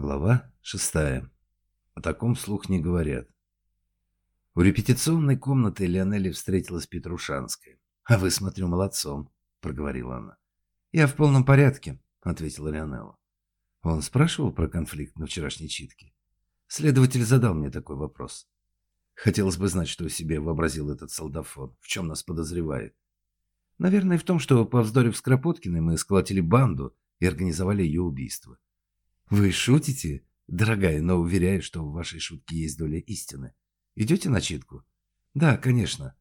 Глава шестая. О таком слух не говорят. У репетиционной комнаты Леонели встретилась Петрушанская. «А вы, смотрю, молодцом», — проговорила она. «Я в полном порядке», — ответила Леонела. Он спрашивал про конфликт на вчерашней читке. Следователь задал мне такой вопрос. Хотелось бы знать, что себе вообразил этот солдафон, в чем нас подозревает. Наверное, в том, что, повздорив с Кропоткиной, мы сколотили банду и организовали ее убийство. «Вы шутите, дорогая, но уверяю, что в вашей шутке есть доля истины. Идете на читку?» «Да, конечно.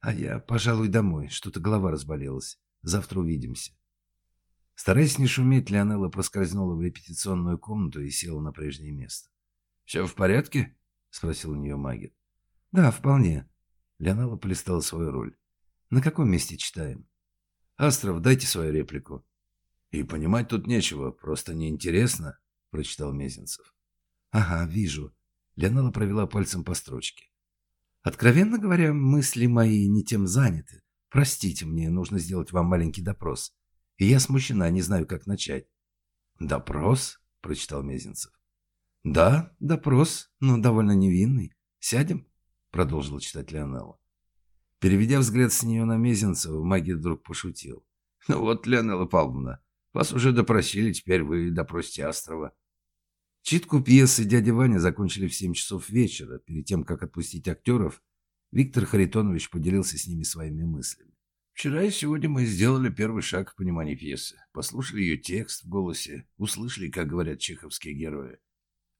А я, пожалуй, домой. Что-то голова разболелась. Завтра увидимся». Стараясь не шуметь, Леонелла проскользнула в репетиционную комнату и села на прежнее место. «Все в порядке?» — спросил у нее Магит. «Да, вполне». Леонелла полистала свою роль. «На каком месте читаем?» «Астров, дайте свою реплику». «И понимать тут нечего, просто неинтересно прочитал Мезенцев. «Ага, вижу». Леонала провела пальцем по строчке. «Откровенно говоря, мысли мои не тем заняты. Простите, мне нужно сделать вам маленький допрос. И я смущена, не знаю, как начать». «Допрос?» — прочитал Мезенцев. «Да, допрос, но довольно невинный. Сядем?» — продолжила читать Леонела. Переведя взгляд с нее на Мезенцева, магия вдруг пошутил. «Ну вот, Леонела Павловна, вас уже допросили, теперь вы допросите Астрова». Читку пьесы «Дядя Ваня» закончили в 7 часов вечера. Перед тем, как отпустить актеров, Виктор Харитонович поделился с ними своими мыслями. «Вчера и сегодня мы сделали первый шаг в понимании пьесы. Послушали ее текст в голосе, услышали, как говорят чеховские герои.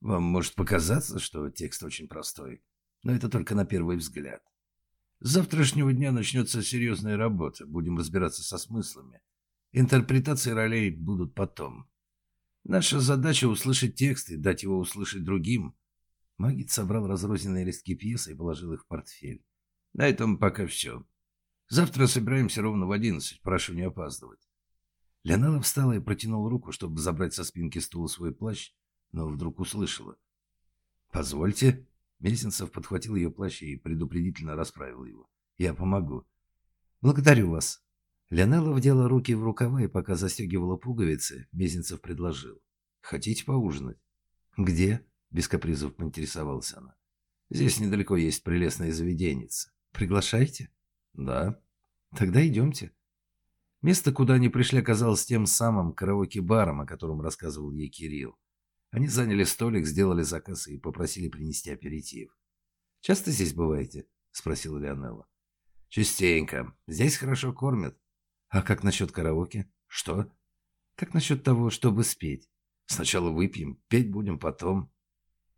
Вам может показаться, что текст очень простой, но это только на первый взгляд. С завтрашнего дня начнется серьезная работа, будем разбираться со смыслами. Интерпретации ролей будут потом. Наша задача — услышать текст и дать его услышать другим. Магит собрал разрозненные листки пьесы и положил их в портфель. На этом пока все. Завтра собираемся ровно в одиннадцать. Прошу не опаздывать. Леонела встала и протянула руку, чтобы забрать со спинки стула свой плащ, но вдруг услышала. «Позвольте». Мезенцев подхватил ее плащ и предупредительно расправил его. «Я помогу». «Благодарю вас», Леонелла вдела руки в рукава и пока застегивала пуговицы, Мезенцев предложил. «Хотите поужинать?» «Где?» – без капризов поинтересовалась она. «Здесь недалеко есть прелестная заведенница. Приглашайте?» «Да». «Тогда идемте». Место, куда они пришли, оказалось тем самым караоке-баром, о котором рассказывал ей Кирилл. Они заняли столик, сделали заказ и попросили принести аперитив. «Часто здесь бываете?» – спросила Леонелла. «Частенько. Здесь хорошо кормят. А как насчет караоке? Что? Как насчет того, чтобы спеть? Сначала выпьем, петь будем потом.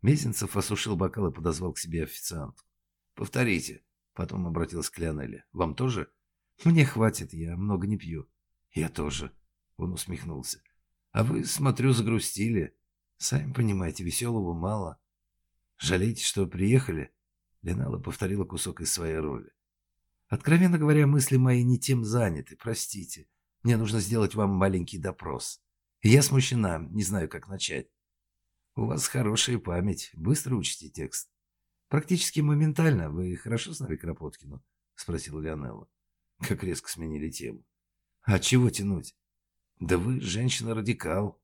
Мезенцев осушил бокал и подозвал к себе официантку. Повторите. Потом обратился к Леонелле. Вам тоже? Мне хватит, я много не пью. Я тоже. Он усмехнулся. А вы, смотрю, загрустили. Сами понимаете, веселого мало. Жалеете, что приехали? Ленала повторила кусок из своей роли. Откровенно говоря, мысли мои не тем заняты, простите. Мне нужно сделать вам маленький допрос. я смущена, не знаю, как начать. У вас хорошая память, быстро учите текст. Практически моментально. Вы хорошо знали Кропоткину? Спросила Леонелла. Как резко сменили тему. А чего тянуть? Да вы женщина-радикал.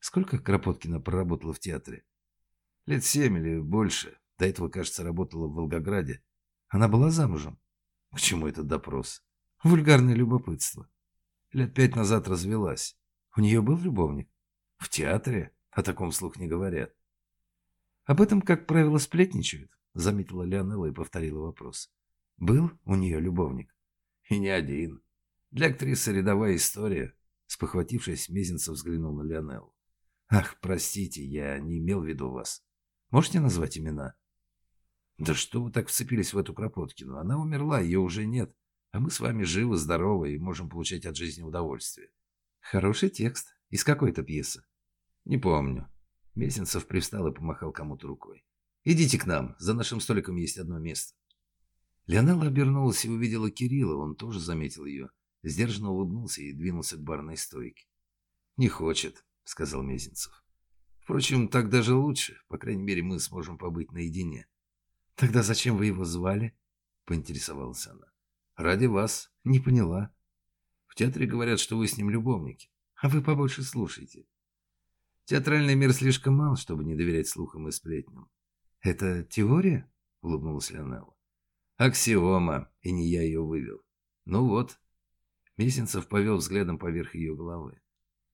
Сколько Кропоткина проработала в театре? Лет семь или больше. До этого, кажется, работала в Волгограде. Она была замужем? К чему этот допрос? Вульгарное любопытство. Лет пять назад развелась. У нее был любовник? В театре? О таком слух не говорят. Об этом, как правило, сплетничают, заметила Леонелла и повторила вопрос. Был у нее любовник? И не один. Для актрисы рядовая история. Спохватившись, Мезенцев взглянул на Леонеллу. «Ах, простите, я не имел в виду вас. Можете назвать имена?» Да что вы так вцепились в эту Кропоткину? Она умерла, ее уже нет. А мы с вами живы, здоровы и можем получать от жизни удовольствие. Хороший текст. Из какой-то пьесы. Не помню. Месенцев привстал и помахал кому-то рукой. Идите к нам, за нашим столиком есть одно место. Леонела обернулась и увидела Кирилла, он тоже заметил ее. Сдержанно улыбнулся и двинулся к барной стойке. «Не хочет», — сказал Мезенцев. «Впрочем, так даже лучше. По крайней мере, мы сможем побыть наедине». «Тогда зачем вы его звали?» — поинтересовалась она. «Ради вас. Не поняла. В театре говорят, что вы с ним любовники. А вы побольше слушайте». Театральный мир слишком мал, чтобы не доверять слухам и сплетням. «Это теория?» — улыбнулась Леонелла. «Аксиома, и не я ее вывел. Ну вот». Месенцев повел взглядом поверх ее головы.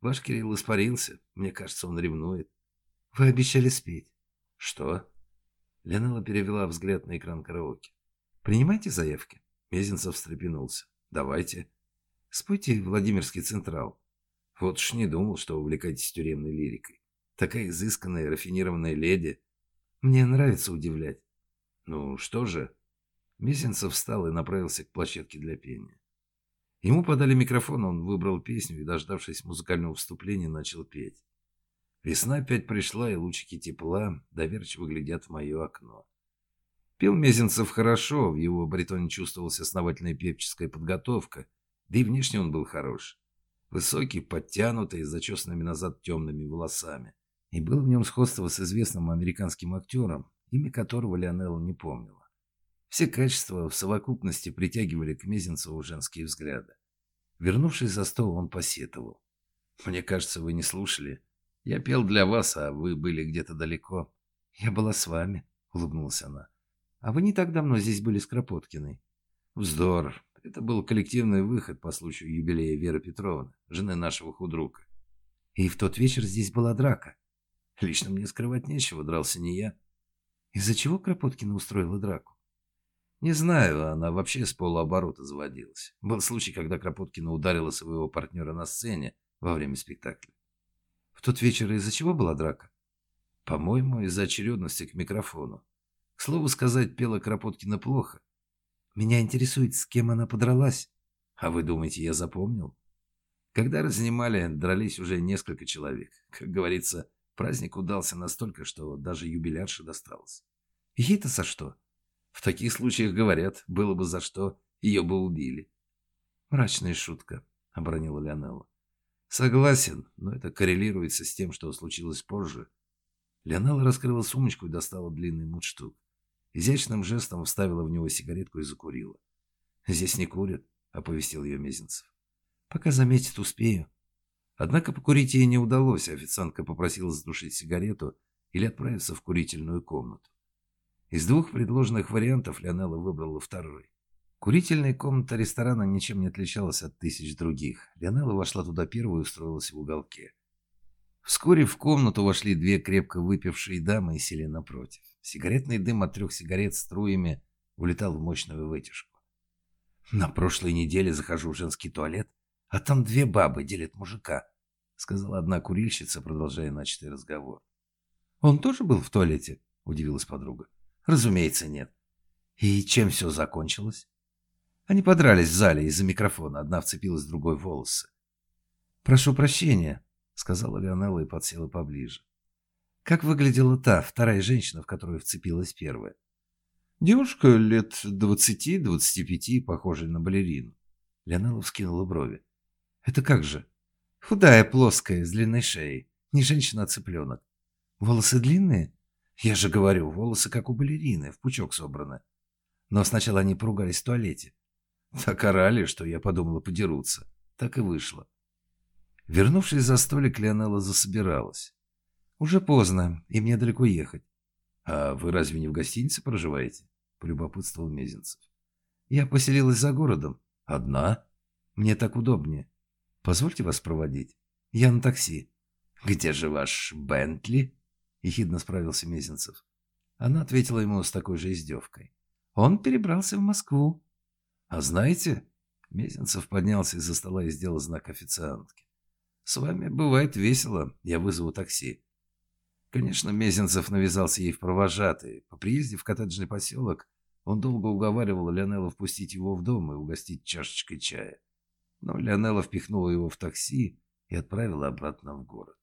«Ваш Кирилл испарился. Мне кажется, он ревнует». «Вы обещали спеть». «Что?» Леонелла перевела взгляд на экран караоке. «Принимайте заявки?» Мезенцев встрепенулся. «Давайте». «Спойте Владимирский Централ». Вот уж не думал, что увлекаетесь тюремной лирикой. Такая изысканная, рафинированная леди. Мне нравится удивлять. Ну, что же? Мезенцев встал и направился к площадке для пения. Ему подали микрофон, он выбрал песню и, дождавшись музыкального вступления, начал петь. Весна опять пришла, и лучики тепла доверчиво глядят в мое окно. Пел Мезенцев хорошо, в его баритоне чувствовалась основательная певческая подготовка, да и внешне он был хорош. Высокий, подтянутый, с зачесанными назад темными волосами. И было в нем сходство с известным американским актером, имя которого Леонелла не помнила. Все качества в совокупности притягивали к Мезенцеву женские взгляды. Вернувшись за стол, он посетовал. «Мне кажется, вы не слушали. Я пел для вас, а вы были где-то далеко». «Я была с вами», — улыбнулась она. «А вы не так давно здесь были с Кропоткиной». «Вздор. Это был коллективный выход по случаю юбилея Веры Петровны, жены нашего худрука. И в тот вечер здесь была драка. Лично мне скрывать нечего, дрался не я. Из-за чего Кропоткина устроила драку? Не знаю, она вообще с полуоборота заводилась. Был случай, когда Кропоткина ударила своего партнера на сцене во время спектакля. В тот вечер из-за чего была драка? По-моему, из-за очередности к микрофону. К слову сказать, пела Кропоткина плохо. Меня интересует, с кем она подралась. А вы думаете, я запомнил? Когда разнимали, дрались уже несколько человек. Как говорится, праздник удался настолько, что даже юбилярше досталось. Ей-то за что? В таких случаях говорят, было бы за что, ее бы убили. Мрачная шутка, обронила Леонелла. Согласен, но это коррелируется с тем, что случилось позже. Леонелла раскрыла сумочку и достала длинный мундштук. Изящным жестом вставила в него сигаретку и закурила. «Здесь не курят», — оповестил ее Мезенцев. «Пока заметит, успею». Однако покурить ей не удалось, официантка попросила затушить сигарету или отправиться в курительную комнату. Из двух предложенных вариантов Леонелла выбрала второй. Курительная комната ресторана ничем не отличалась от тысяч других. Леонелла вошла туда первой и устроилась в уголке. Вскоре в комнату вошли две крепко выпившие дамы и сели напротив. Сигаретный дым от трех сигарет струями улетал в мощную вытяжку. «На прошлой неделе захожу в женский туалет, а там две бабы делят мужика», — сказала одна курильщица, продолжая начатый разговор. «Он тоже был в туалете?» — удивилась подруга. «Разумеется, нет». «И чем все закончилось?» Они подрались в зале из-за микрофона, одна вцепилась в другой волосы. «Прошу прощения», — сказала Леонелла и подсела поближе. Как выглядела та, вторая женщина, в которую вцепилась первая? Девушка лет двадцати-двадцати пяти, похожая на балерину. Леонелла вскинула брови. Это как же? Худая, плоская, с длинной шеей. Не женщина, а цыпленок. Волосы длинные? Я же говорю, волосы как у балерины, в пучок собраны. Но сначала они поругались в туалете. Так орали, что я подумала подерутся. Так и вышло. Вернувшись за столик, Леонелла засобиралась. «Уже поздно, и мне далеко ехать». «А вы разве не в гостинице проживаете?» – полюбопытствовал Мезенцев. «Я поселилась за городом. Одна? Мне так удобнее. Позвольте вас проводить. Я на такси». «Где же ваш Бентли?» – ехидно справился Мезенцев. Она ответила ему с такой же издевкой. «Он перебрался в Москву». «А знаете...» Мезенцев поднялся из-за стола и сделал знак официантке. «С вами бывает весело. Я вызову такси». Конечно, Мезенцев навязался ей в провожатые. По приезде в коттеджный поселок он долго уговаривал Леонелла впустить его в дом и угостить чашечкой чая. Но Леонелла впихнула его в такси и отправила обратно в город.